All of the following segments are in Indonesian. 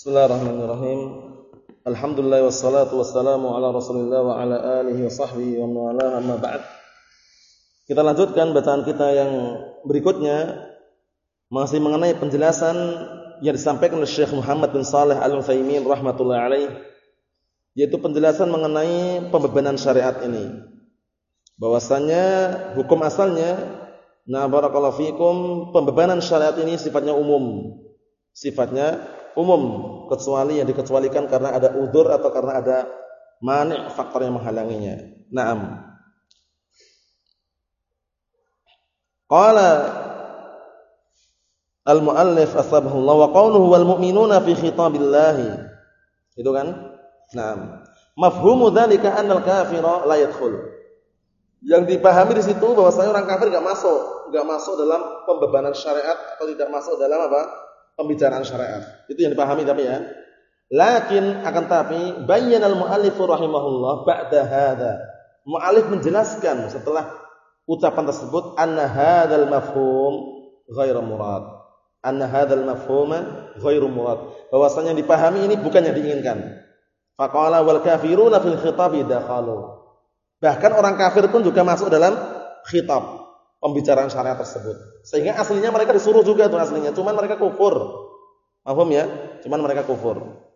Bismillahirrahmanirrahim. Alhamdulillah wassalatu wassalamu ala Rasulillah wa ala alihi wa sahbihi wa man amma ba'd. Kita lanjutkan bacaan kita yang berikutnya masih mengenai penjelasan yang disampaikan oleh Syekh Muhammad bin Saleh Al-Utsaimin rahimatullah alaih yaitu penjelasan mengenai pembebanan syariat ini. Bahwasanya hukum asalnya na barakallahu fikum pembebanan syariat ini sifatnya umum. Sifatnya umum kecuali yang dikecualikan karena ada udur atau karena ada mani faktor yang menghalanginya. Naam. Qala al-muallif asbahullah wa qawluhu wal mu'minuna fi khitabillah. Itu kan? Naam. Mafhumu dzalika anna al-kafira la yadkhul. Yang dipahami di situ bahwasanya orang kafir enggak masuk, enggak masuk dalam pembebanan syariat atau tidak masuk dalam apa? Pembicaraan syariat. Itu yang dipahami tapi ya. Lakin akan tapi bayyana al-muallif rahimahullah ba'da hadza. Muallif menjelaskan setelah ucapan tersebut anna hadzal mafhum ghairu murad. Anna hadzal mafhuma ghairu murad. Bahwasanya dipahami ini bukan yang diinginkan. Faqala wal kafiruna fil khitabi dakhalu. Bahkan orang kafir pun juga masuk dalam khitab pembicaraan syariat tersebut. Sehingga aslinya mereka disuruh juga tuh aslinya, cuman mereka kufur. Paham ya? Cuman mereka kufur.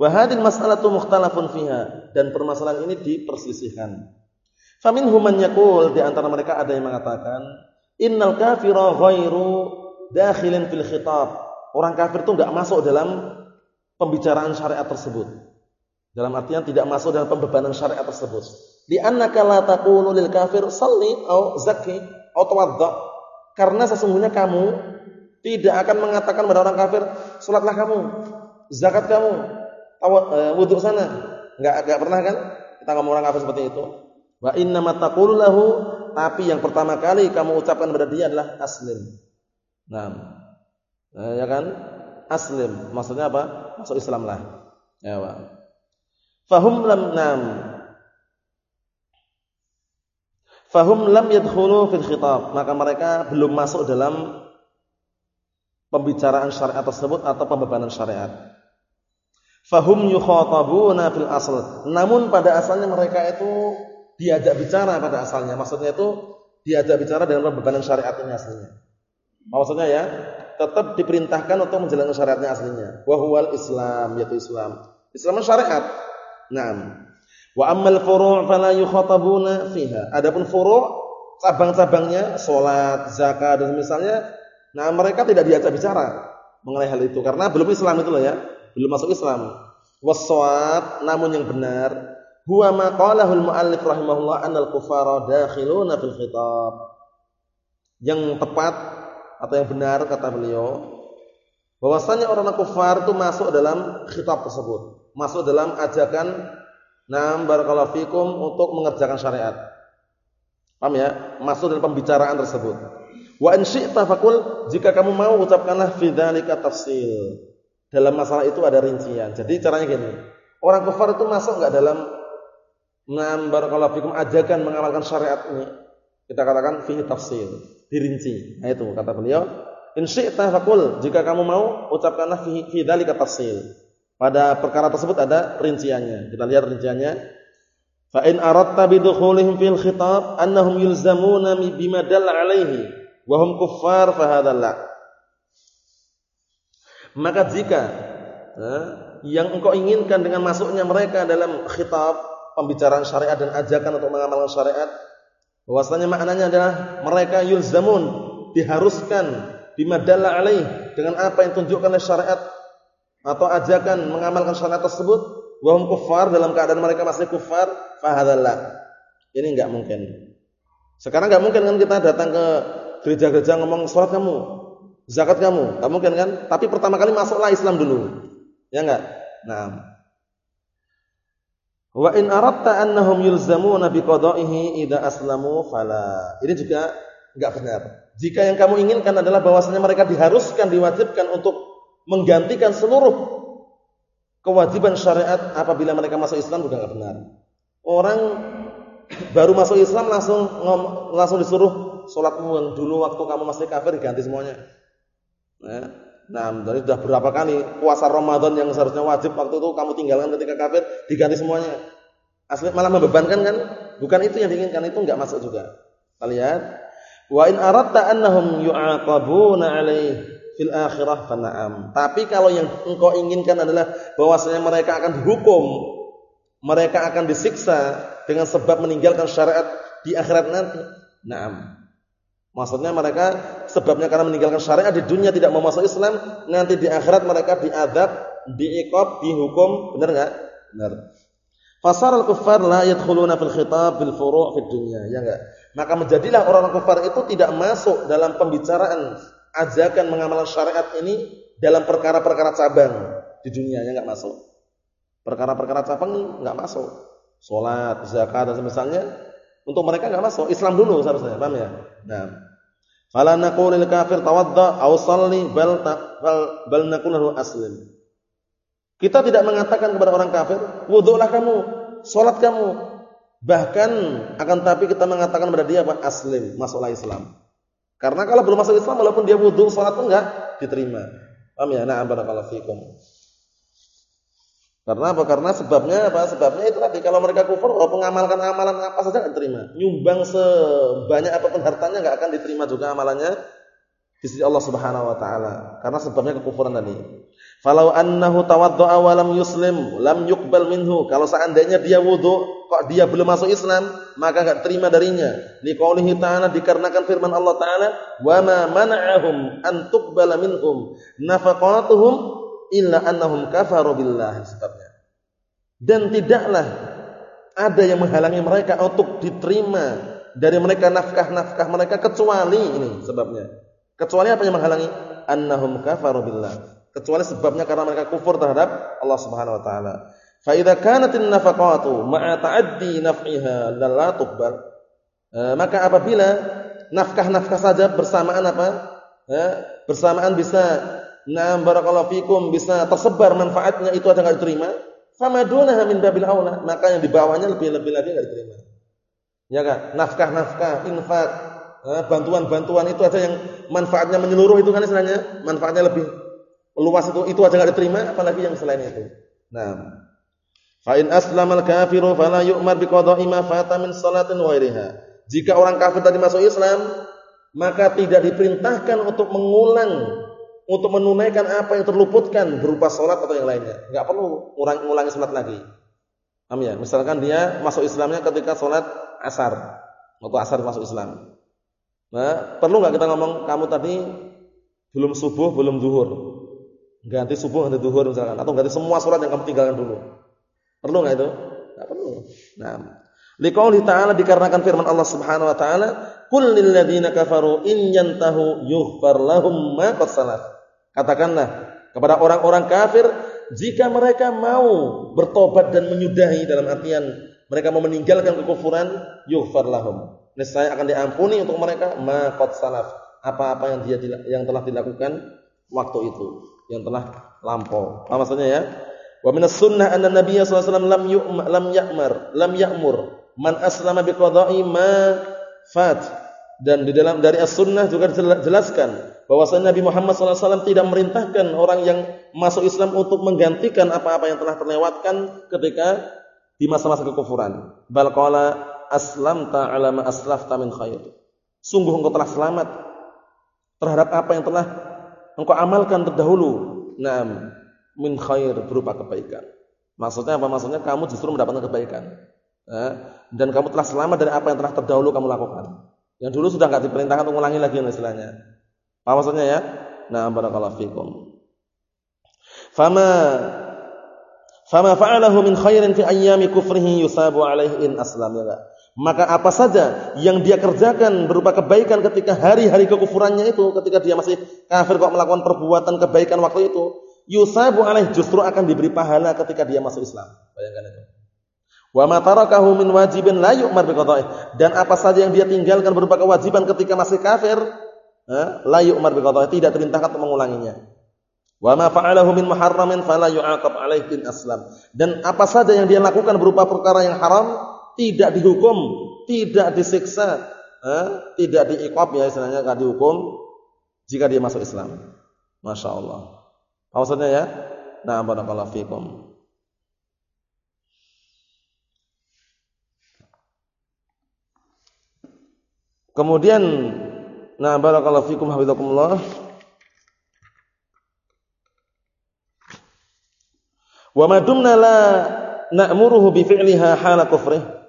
Wa hadhihi mas'alatu mukhtalafun fiha dan permasalahan ini diperselisihkan. Faminhum man yaqul di antara mereka ada yang mengatakan innal kafira ghairu dakhilin fil khitab. Orang kafir itu enggak masuk dalam pembicaraan syariat tersebut. Dalam artian tidak masuk dalam pembebanan syariat tersebut. Di annaka la taqulu lil kafir salli au zakki au Karena sesungguhnya kamu tidak akan mengatakan pada orang kafir, salatlah kamu, zakat kamu, eh, wudhu sana. Enggak enggak pernah kan kita ngomong orang kafir seperti itu. Wa inna taqulu lahu, tapi yang pertama kali kamu ucapkan pada dia adalah aslim. Nah, ya kan? Aslim, maksudnya apa? Masuk Islam lah. Ya, Pak. Fahum lam nam Fahum lam yadkhulu fil khitab, maka mereka belum masuk dalam pembicaraan syariat tersebut atau pembebanan syariat. Fahum yukhatabuna fil asl. Namun pada asalnya mereka itu diajak bicara pada asalnya. Maksudnya itu diajak bicara dengan pembebanan syariat ini aslinya. Maksudnya ya, tetap diperintahkan untuk menjalankan syariatnya aslinya. Wa huwal Islam, yaitu Islam. Islam syariat. Naam. Wa ammal furu' fala yukhatabuna fiha. Adapun furu' cabang-cabangnya salat, zakat dan misalnya nah mereka tidak diajak bicara mengenai hal itu karena belum Islam itu loh ya, belum masuk Islam. Waswab namun yang benar huwa ma qalahu al-muallif rahimahullah annal kufara dakhiluna fil khitab. Yang tepat atau yang benar kata beliau bahwasanya orang kafir itu masuk dalam khitab tersebut, masuk dalam ajakan Naam barakallahu fikum untuk mengerjakan syariat. Paham ya? Masuk dalam pembicaraan tersebut. Wa in syi'ta faqul jika kamu mau ucapkanlah fi dzalika tafsil. Dalam masalah itu ada rincian. Jadi caranya gini. Orang kafir itu masuk enggak dalam Naam barakallahu fikum ajakan mengamalkan syariat ini. Kita katakan fi tafsil, dirinci. Nah itu kata beliau, in syi'ta faqul jika kamu mau ucapkanlah fi dzalika tafsil. Pada perkara tersebut ada rinciannya. Kita lihat rinciannya. Fa in aradta bidukhulihim fil khitab annahum yulzamuna bima dalla alaihi wa hum kuffar fa hadha Maka jika yang engkau inginkan dengan masuknya mereka dalam khitab pembicaraan syariat dan ajakan untuk mengamalkan syariat bahwasanya maknanya adalah mereka yulzamun diharuskan bima dalla alaihi dengan apa yang tunjukkan oleh syariat atau ajakan mengamalkan syariat tersebut wahum kufar dalam keadaan mereka masih kufar fahadallah. Ini enggak mungkin. Sekarang enggak mungkin kan kita datang ke gereja-gereja ngomong salat kamu zakat kamu. Enggak mungkin kan? Tapi pertama kali masuklah Islam dulu. Ya enggak nah wa in aradta annahum yulzamuna biqada'ihi idza aslamu fala. Ini juga enggak benar. Jika yang kamu inginkan adalah bahwasanya mereka diharuskan diwajibkan untuk menggantikan seluruh kewajiban syariat apabila mereka masuk Islam juga enggak benar. Orang baru masuk Islam langsung langsung disuruh salatmu yang dulu waktu kamu masih kafir diganti semuanya. Nah, Nah, dari sudah berapa kali puasa Ramadan yang seharusnya wajib waktu itu kamu tinggalkan ketika kafir diganti semuanya. Asli malah membebankan kan? Bukan itu yang diinginkan, itu enggak masuk juga. Kita lihat. Wa in aratta annahum yu'aqabuna alaih fil akhirah fana'am. Tapi kalau yang engkau inginkan adalah bahwasanya mereka akan dihukum, mereka akan disiksa dengan sebab meninggalkan syariat di akhirat nanti. Naam. Maksudnya mereka sebabnya karena meninggalkan syariat di dunia tidak mau masuk Islam, nanti di akhirat mereka diadab, diikop, dihukum, benar enggak? Benar. Fasar al-kuffar la yadkhuluna fil khitab bil furu' fid dunya, ya enggak? Maka menjadilah orang-orang kafir itu tidak masuk dalam pembicaraan ajakan mengamalkan syariat ini dalam perkara-perkara cabang di dunia, ya enggak masuk. Perkara-perkara cabang enggak masuk. Salat, zakat dan semisalnya untuk mereka enggak masuk. Islam dulu seharusnya, paham ya? Nah. Fala naqulu lil kafir tawadda aw salli bal bal, naqulu aslim. Kita tidak mengatakan kepada orang kafir, wudulah kamu, salat kamu. Bahkan akan tapi kita mengatakan kepada dia apa? Aslim, masuklah Islam. Karena kalau belum masuk Islam walaupun dia wudu, salat pun enggak diterima. Paham ya? Na'am barakallahu fikum. Karena apa? Karena sebabnya apa? Sebabnya itu tadi kalau mereka kufur walaupun mengamalkan amalan apa saja enggak diterima. Nyumbang sebanyak apa pun hartanya enggak akan diterima juga amalannya di sisi Allah Subhanahu wa taala. Karena sebabnya kekufuran tadi. Falau annahu tawaddaa wa lam yuslim lam yuqbal minhu. Kalau seandainya dia wudu kok dia belum masuk Islam, maka enggak terima darinya. Liqaulihi ta'ala dikarenakan firman Allah taala, "Wa ma mana'ahum an tuqbala minhum nafaqatuhum illa annahum kafaru billah sebabnya. Dan tidaklah ada yang menghalangi mereka untuk diterima dari mereka nafkah-nafkah mereka kecuali ini sebabnya. Kecuali apa yang menghalangi? Annahum kafaru billah. Kecuali sebabnya karena mereka kufur terhadap Allah Subhanahu wa taala. Fa idza kanatin nafaqatu ma'a ta'addi naf'iha la tuqbal. Eh, maka apabila nafkah-nafkah saja bersamaan apa? Eh, bersamaan bisa Nah, barakallahu fikum bisa tersebar manfaatnya itu ada enggak diterima. Famadunaha min babil aula, maka yang di bawahnya lebih-lebih lagi enggak diterima. Ya kan? Nafkah-nafkah, infak, bantuan-bantuan itu ada yang manfaatnya menyeluruh itu kan istilahnya, manfaatnya lebih luas itu itu aja enggak diterima, apalagi yang selain itu. Nah, fa in aslamal kafiru fala yu'mar biqada'i ma fata min salatin ghairiha. Jika orang kafir tadi masuk Islam, maka tidak diperintahkan untuk mengulang untuk menunaikan apa yang terluputkan berupa sholat atau yang lainnya. Enggak perlu ngulangi, ngulangi sholat lagi. Paham ya? Misalkan dia masuk Islamnya ketika sholat asar. Waktu asar masuk Islam. Nah, perlu nggak kita ngomong kamu tadi belum subuh, belum zuhur. Ganti subuh, ganti zuhur misalkan. Atau ganti semua sholat yang kamu tinggalkan dulu. Perlu nggak itu? Enggak perlu. Nah, Liqauli ta'ala dikarenakan firman Allah Subhanahu wa taala, "Qul kafaru in yantahu yughfar lahum ma qad salaf." Katakanlah kepada orang-orang kafir jika mereka mau bertobat dan menyudahi dalam artian mereka mau meninggalkan kekufuran yughfar lahum. Niscaya akan diampuni untuk mereka ma qad salaf. Apa-apa yang dia yang telah dilakukan waktu itu, yang telah lampau. Apa maksudnya ya? Wa minas sunnah anna Nabi sallallahu alaihi wasallam lam yu'ma, lam ya'mar, lam ya'mur man aslama bi qada'i ma fat. Dan di dalam dari as-sunnah juga dijelaskan bahwasanya Nabi Muhammad SAW tidak merintahkan orang yang masuk Islam untuk menggantikan apa-apa yang telah terlewatkan ketika di masa-masa kekufuran. Bal qala aslamta ala ma aslafta min khair. Sungguh engkau telah selamat terhadap apa yang telah engkau amalkan terdahulu. Naam, min khair berupa kebaikan. Maksudnya apa? Maksudnya kamu justru mendapatkan kebaikan. dan kamu telah selamat dari apa yang telah terdahulu kamu lakukan. Yang dulu sudah enggak diperintahkan untuk mengulangi lagi istilahnya. Apa maksudnya ya? Nah, barakallahu fikum. Fama fama fa'alahu min khairin fi ayyami kufrihi yusabu alaihi in aslam ya Maka apa saja yang dia kerjakan berupa kebaikan ketika hari-hari kekufurannya itu, ketika dia masih kafir kok melakukan perbuatan kebaikan waktu itu, yusabu alaih justru akan diberi pahala ketika dia masuk Islam. Bayangkan itu. Wa ma tarakahu min wajibin la yu'mar biqada'ih. Dan apa saja yang dia tinggalkan berupa kewajiban ketika masih kafir, la yu'mar bi tidak diperintahkan untuk mengulanginya. Wa ma fa'alahu min muharramin fala yu'aqab alaihi bin aslam. Dan apa saja yang dia lakukan berupa perkara yang haram tidak dihukum, tidak disiksa, eh, tidak diiqab ya istilahnya enggak dihukum jika dia masuk Islam. Masya Allah. Maksudnya ya? Nah, barakallahu fikum. Kemudian nah barakallahu fikum hafizakumullah. Wa ma dumna la na'muruhu bi fi'liha hala kufrih.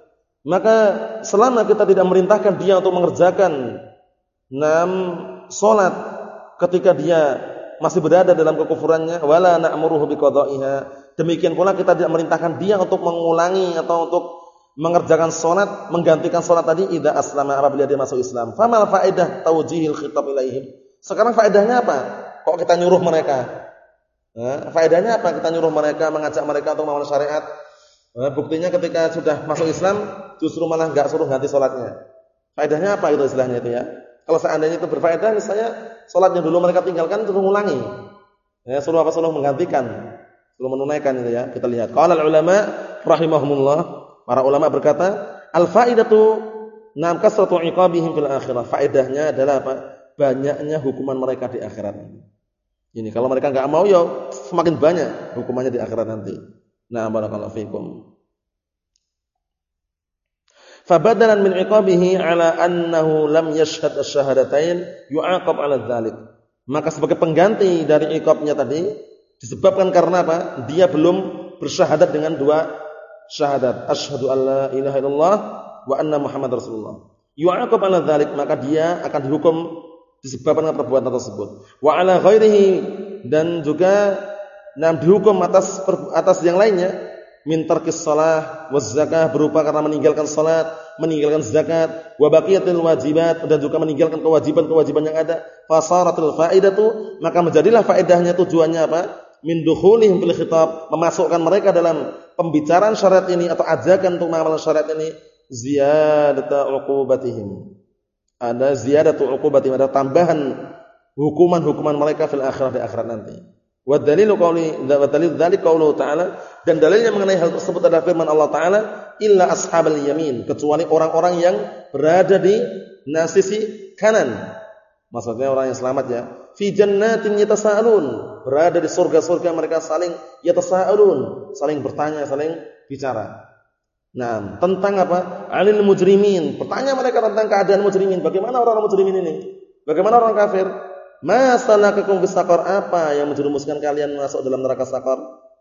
Maka selama kita tidak merintahkan dia untuk mengerjakan enam salat ketika dia masih berada dalam kekufurannya wala na'muruhu. Demikian pula kita tidak merintahkan dia untuk mengulangi atau untuk mengerjakan salat, menggantikan salat tadi idza aslama apabila dia masuk Islam. Famal faedah tawjihil khitab ilaihim? Sekarang faedahnya apa? Kok kita nyuruh mereka? Faedahnya apa? Kita nyuruh mereka, mengajak mereka untuk mengamalkan syariat. Nah, buktinya ketika sudah masuk Islam, justru malah enggak suruh ganti salatnya. Faedahnya apa itu istilahnya itu ya? Kalau seandainya itu berfaedah, misalnya salatnya dulu mereka tinggalkan terus mengulangi. Ya, suruh apa? Suruh menggantikan. Suruh menunaikan itu ya. Kita lihat. Qala ulama rahimahumullah Para ulama berkata, al-faidatu nam kasratu iqabihim fil akhirah. Faedahnya adalah apa? Banyaknya hukuman mereka di akhirat. Ini kalau mereka enggak mau ya semakin banyak hukumannya di akhirat nanti. Nah, barakallahu fikum. Fabadalan min iqabihi ala annahu lam yashhad asy-syahadatain yu'aqab 'ala dzalik. Maka sebagai pengganti dari iqabnya tadi disebabkan karena apa? Dia belum bersyahadat dengan dua syahadat asyhadu alla ilaha illallah wa anna muhammad rasulullah yu'aqab ala dzalik maka dia akan dihukum disebabkan perbuatan tersebut wa ala ghairihi dan juga nam dihukum atas atas yang lainnya. Min tarkis shalah waz zakah berupa karena meninggalkan salat meninggalkan zakat wa baqiyatil wajibat dan juga meninggalkan kewajiban-kewajiban yang ada. Fasaratul faidatu maka menjadilah faedahnya tujuannya apa? Min dukhulihim fil khitab memasukkan mereka dalam pembicaraan syariat ini atau ajakan untuk mengamalkan syariat ini ziyadatu uqubatihim. Ada ziyadatu uqubatihim ada tambahan hukuman-hukuman mereka fil akhirah di akhirat nanti wa dalilu qauli wa dalil dzalik ta'ala dan dalilnya mengenai hal tersebut adalah firman Allah taala illa ashabal yamin kecuali orang-orang yang berada di nasisi kanan maksudnya orang yang selamat ya fi jannatin yatasaalun, berada di surga-surga mereka saling yatasaalun, saling bertanya, saling bicara. Nah, tentang apa? Alil mujrimin. Bertanya mereka tentang keadaan mujrimin. Bagaimana orang-orang mujrimin ini? Bagaimana orang kafir? Masalakakum fis saqar? Apa yang menjerumuskan kalian masuk dalam neraka saqar?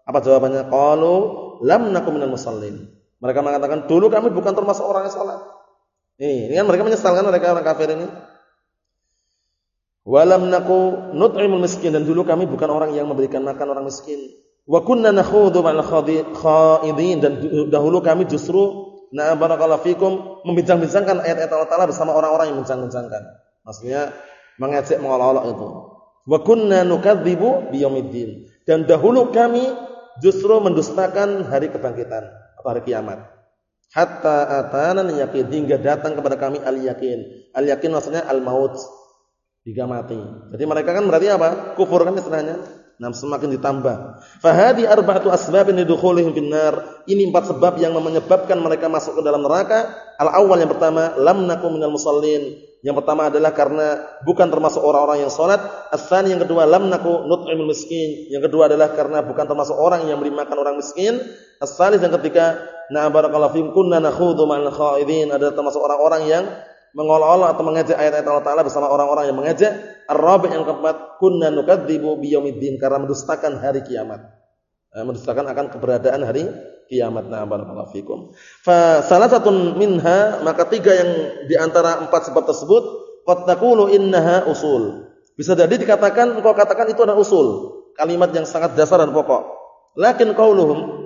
Apa jawabannya? Qalu lam nakum minal musallin. Mereka mengatakan, "Dulu kami bukan termasuk orang yang salat." Ini kan mereka menyesalkan mereka orang kafir ini. Walam naku nut'imul miskin dan dulu kami bukan orang yang memberikan makan orang miskin. Wa kunna nakhudhu ma'al khaidin dan dahulu kami justru na barakallahu fikum membincang-bincangkan ayat-ayat Allah Taala bersama orang-orang yang bincang-bincangkan. Maksudnya mengejek mengolok-olok itu. Wa kunna nukadzibu biyaumiddin. Dan dahulu kami justru mendustakan hari kebangkitan atau hari kiamat. Hatta atana yakin hingga datang kepada kami al-yakin. Al-yakin maksudnya al-maut hingga mati. Jadi mereka kan berarti apa? Kufur kan istilahnya. Nah, semakin ditambah. Fahadi arba'atu asbabin lidukhulihim finnar. Ini empat sebab yang menyebabkan mereka masuk ke dalam neraka. Al-awwal yang pertama, lam nakum minal musallin. Yang pertama adalah karena bukan termasuk orang-orang yang salat. Asani yang kedua, lam naku nut'imul miskin. Yang kedua adalah karena bukan termasuk orang yang beri makan orang miskin. As-salis yang ketiga, na barakallahu fikum kunna nakhudhu ma'al khaidin. Adalah termasuk orang-orang yang mengolok-olok atau mengejek ayat-ayat Allah Taala bersama orang-orang yang mengejek. Ar-rabi' yang keempat, kunna nukadzibu biyaumiddin karena mendustakan hari kiamat. Eh, mendustakan akan keberadaan hari kiamat. Nah, barakallahu fikum. Fa salah satu minha, maka tiga yang di antara empat sebab tersebut, qad taqulu innaha usul. Bisa jadi dikatakan engkau katakan itu adalah usul, kalimat yang sangat dasar dan pokok. Lakin qauluhum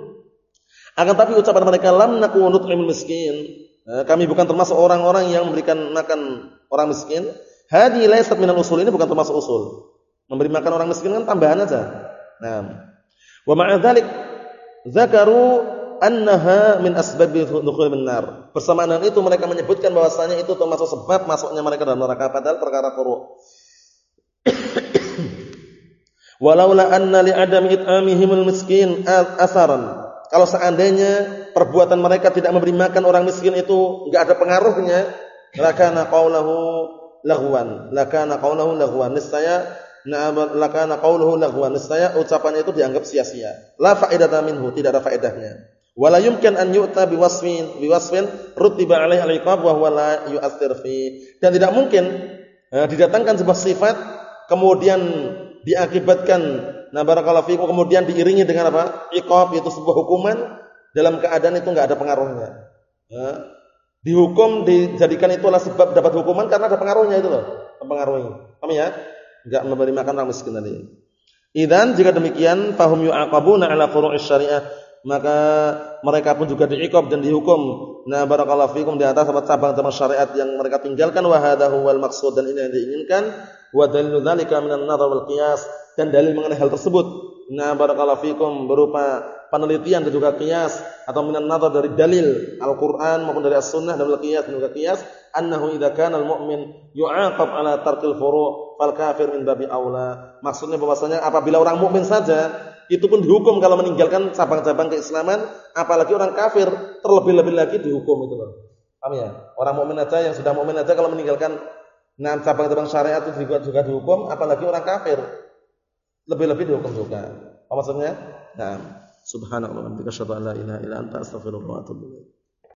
akan tapi ucapan mereka lam nakunu nut'imul miskin kami bukan termasuk orang-orang yang memberikan makan orang miskin. Hadi laysat minal usul ini bukan termasuk usul. Memberi makan orang miskin kan tambahan aja. Nah, wa ma'a dzalik zakaru annaha min asbabi dukhul benar. Bersamaan dengan itu mereka menyebutkan bahwasanya itu termasuk sebab masuknya mereka dalam neraka padahal perkara furu'. Walaula anna li adami it'amihimul miskin asaran kalau seandainya perbuatan mereka tidak memberi makan orang miskin itu enggak ada pengaruhnya, lakana qaulahu lahuan, lakana qaulahu lahuan. Niscaya lakana qauluhu laghwan. Niscaya ucapannya itu dianggap sia-sia. La faedata minhu, tidak ada faedahnya. Wala yumkin an yu'ta biwasfin biwasfin rutiba alaihi al-iqab wa huwa la yu'athir fi. Dan tidak mungkin eh, didatangkan sebuah sifat kemudian diakibatkan nah barakallahu fikum kemudian diiringi dengan apa? Iqab itu sebuah hukuman dalam keadaan itu enggak ada pengaruhnya. Eh, dihukum dijadikan itu adalah sebab dapat hukuman karena ada pengaruhnya itu loh, mempengaruhi. Paham ya? enggak memberi makan orang miskin tadi. Idan jika demikian fahum yu'aqabuna ala furu'is syariah maka mereka pun juga diiqab dan dihukum. Nah, barakallahu fikum di atas cabang-cabang syariat yang mereka tinggalkan wa hadahu wal maqsud dan ini yang diinginkan wa dalilu dzalika minan nadhar wal qiyas dan dalil mengenai hal tersebut. Nah, barakallahu fikum berupa penelitian dan juga qiyas atau minan nadhar dari dalil Al-Qur'an maupun dari As-Sunnah dan qiyas dan juga qiyas annahu idza kana al-mu'min yu'aqab ala tarkil furu' fal kafir min babi aula. Maksudnya bahwasanya apabila orang mukmin saja itu pun dihukum kalau meninggalkan cabang-cabang keislaman, apalagi orang kafir terlebih-lebih lagi dihukum itu loh. Paham ya? Orang mukmin aja yang sudah mukmin aja kalau meninggalkan enam cabang-cabang syariat itu juga dihukum, apalagi orang kafir lebih-lebih dihukum juga. Apa maksudnya? Nah, subhanallah wa bihamdika asyhadu la ilaha illa anta astaghfiruka wa atubu ilaik.